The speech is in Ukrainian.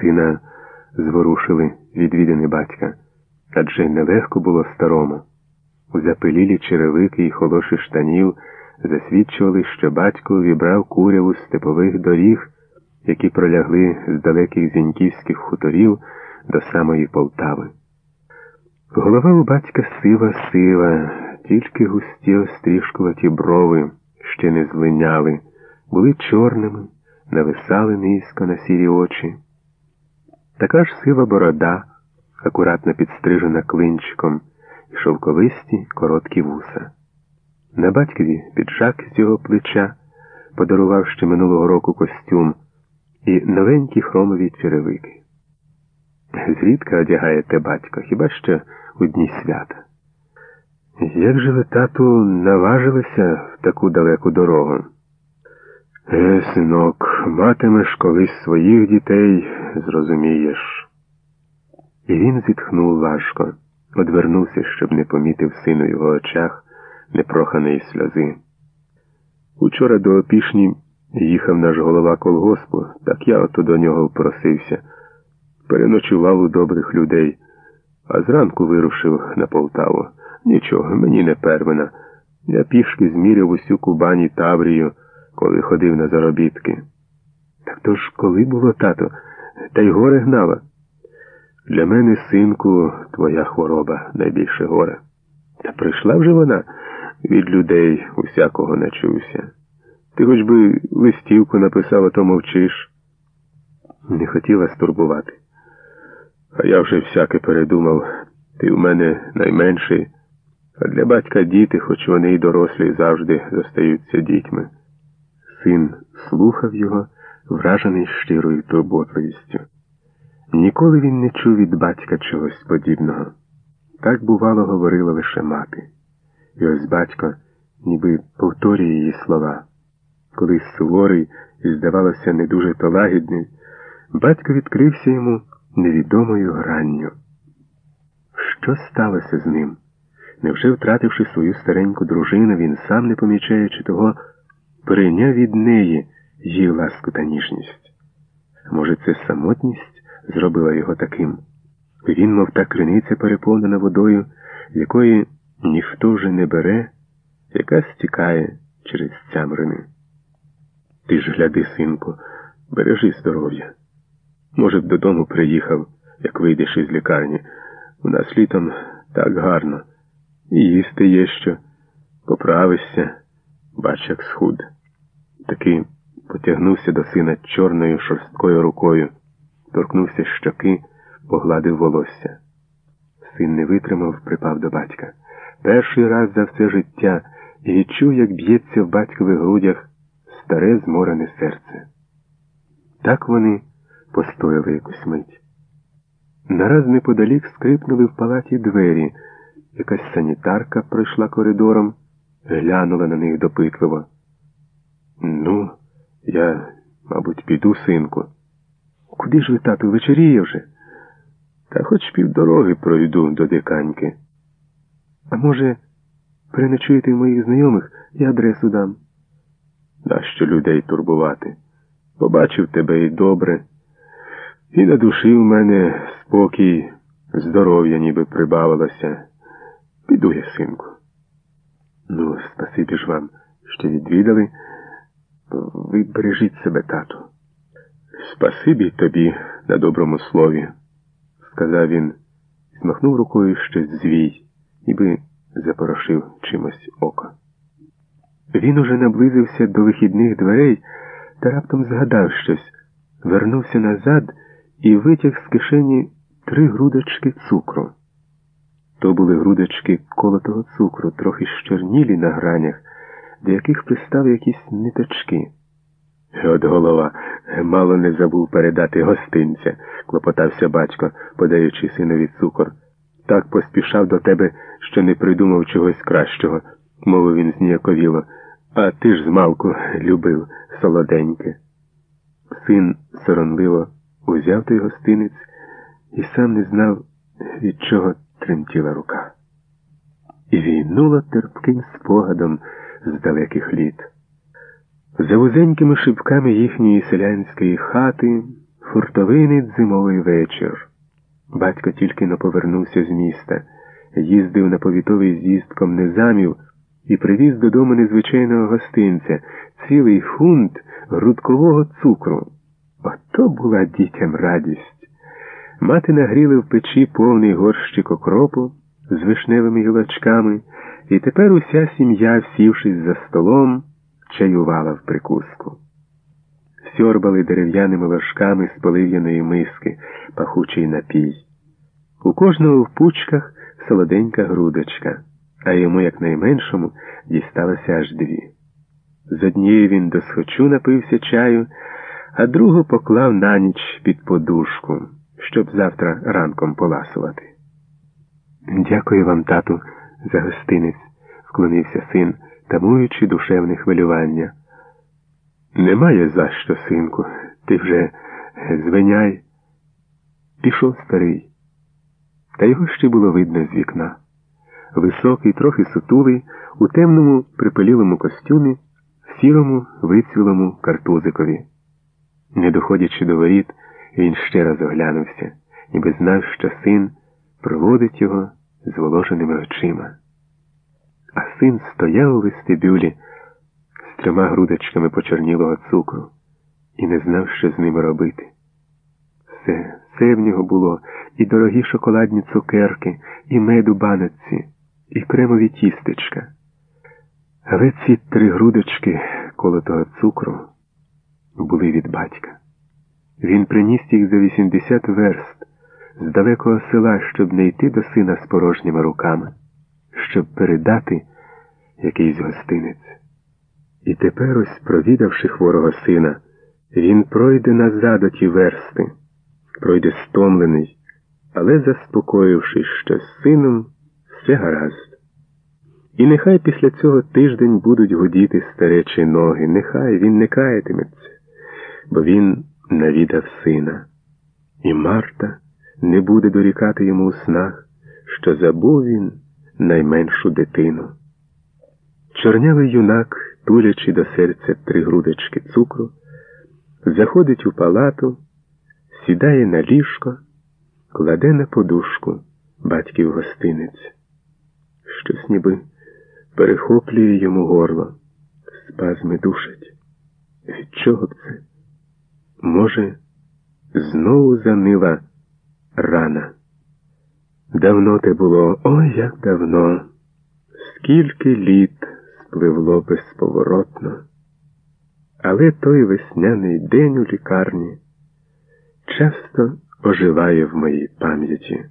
Сина зворушили відвідини батька, адже нелегко було старому. У запилілі черевики і холоші штанів засвідчували, що батько вібрав куряву степових доріг, які пролягли з далеких зіньківських хуторів до самої Полтави. Голова у батька сива сива, тільки густі острішкуваті брови ще не злиняли, були чорними, нависали низько на сірі очі. Така ж сива борода, акуратно підстрижена клинчиком, і шовковисті короткі вуса. На батькові піджак з його плеча подарував ще минулого року костюм і новенькі хромові черевики. Зрідка одягаєте батько, хіба що у дні свята. Як же ви, тату, наважилися в таку далеку дорогу? Е, синок, матимеш колись своїх дітей, зрозумієш. І він зітхнув важко, одвернувся, щоб не помітив сину в його очах непроханої сльози. Учора до опішні їхав наш голова колгоспу, так я ото до нього впросився. Переночував у добрих людей, а зранку вирушив на Полтаву. Нічого, мені не первина. Я пішки зміряв усю Кубані Таврію, коли ходив на заробітки. Так то ж коли було, тато, та й горе гнала. Для мене, синку, твоя хвороба найбільше горе. Та прийшла вже вона від людей усякого начувся. Ти хоч би листівку написав, а то мовчиш. Не хотіла стурбувати. А я вже всяке передумав. Ти в мене найменший, а для батька діти, хоч вони й дорослі, завжди зостаються дітьми. Син слухав його, вражений щирою турботливістю. Ніколи він не чув від батька чогось подібного. Так, бувало, говорила лише мати. І ось батько ніби повторює її слова. Колись суворий і, здавалося, не дуже то лагідний, батько відкрився йому невідомою гранню. Що сталося з ним? Невже, втративши свою стареньку дружину, він сам, не помічаючи того, перейняв від неї її ласку та ніжність? Може, це самотність зробила його таким? Він, мов та криниця переповнена водою, якої ніхто вже не бере, яка стікає через цямрини. Ти ж гляди, синку, бережи здоров'я. Може додому приїхав, як вийдеш із лікарні. У нас літом так гарно. І їсти є що, поправишся, бач, як схуд. Таки потягнувся до сина чорною шорсткою рукою, торкнувся щоки, погладив волосся. Син не витримав, припав до батька. Перший раз за все життя і відчув, як б'ється в батькових грудях старе зморене серце. Так вони постояли якусь мить. Нараз неподалік скрипнули в палаті двері. Якась санітарка пройшла коридором, глянула на них допитливо. Ну, я, мабуть, піду, синку. Куди ж ви, тату, вечеріє вже? Та хоч півдороги пройду до диканьки. А може, переночуєте в моїх знайомих і адресу дам? Нащо людей турбувати? Побачив тебе і добре. І на душі в мене спокій, здоров'я ніби прибавилося. Піду я, синку. Ну, спасибі ж вам, що відвідали. Ви бережіть себе, тату. Спасибі тобі на доброму слові, сказав він, змахнув рукою щось звій, ніби запорошив чимось око. Він уже наблизився до вихідних дверей та раптом згадав щось, вернувся назад і витяг з кишені три грудочки цукру. То були грудочки колотого цукру, трохи щернілі на гранях, до яких пристали якісь ниточки. От голова, мало не забув передати гостинця, клопотався батько, подаючи синові цукор. Так поспішав до тебе, що не придумав чогось кращого, мовив він зніяковіло. А ти ж змалку любив солоденьке. Син соромливо узяв той гостинець і сам не знав, від чого тремтіла рука. І війнула терпким спогадом з далеких літ. За вузенькими шибками їхньої селянської хати Фуртовиний зимовий вечір. Батько тільки но повернувся з міста, їздив на повітовий з'їзд комнезамів і привіз додому незвичайного гостинця, цілий фунт грудкового цукру. Ото була дітям радість. Мати нагріли в печі повний горщик окропу з вишневими гілочками, і тепер уся сім'я, сівшись за столом, чаювала в прикуску. Сьорбали дерев'яними ложками з полив'яної миски, пахучий напій. У кожного в пучках солоденька грудочка, а йому, як найменшому, дісталося аж дві. З однієї він досхочу напився чаю, а другу поклав на ніч під подушку, щоб завтра ранком поласувати. Дякую вам, тату, за гостинець, вклонився син, тамуючи душевне хвилювання. Немає за що, синку, ти вже звиняй. Пішов старий. Та його ще було видно з вікна. Високий, трохи сутулий, у темному припилілому костюмі, в сірому вицвілому картузикові. Не доходячи до воріт, він ще раз оглянувся, ніби знав, що син проводить його зволоженими очима. А син стояв у вестибюлі з трьома грудочками почорнілого цукру і не знав, що з ними робити. Все, все в нього було і дорогі шоколадні цукерки, і меду баночці, і кремові тістечка. Але ці три грудочки колотого цукру були від батька. Він приніс їх за 80 верст з далекого села, щоб не йти до сина з порожніми руками, щоб передати якийсь гостинець. І тепер, ось, провідавши хворого сина, він пройде назад у ті версти, пройде стомлений, але заспокоївшись, що з сином все гаразд. І нехай після цього тиждень будуть гудіти старечі ноги, нехай він не каятиметься, бо він навідав сина, і Марта не буде дорікати йому у снах, що забув він найменшу дитину. Чорнявий юнак, тулячи до серця три грудочки цукру, заходить у палату, сідає на ліжко, кладе на подушку батьків гостинець. Щось ніби перехоплює йому горло, спазми душать. Від чого б це? Може, знову занила рана. Давно те було, ой як давно, скільки літ спливло безповоротно. Але той весняний день у лікарні часто оживає в моїй пам'яті.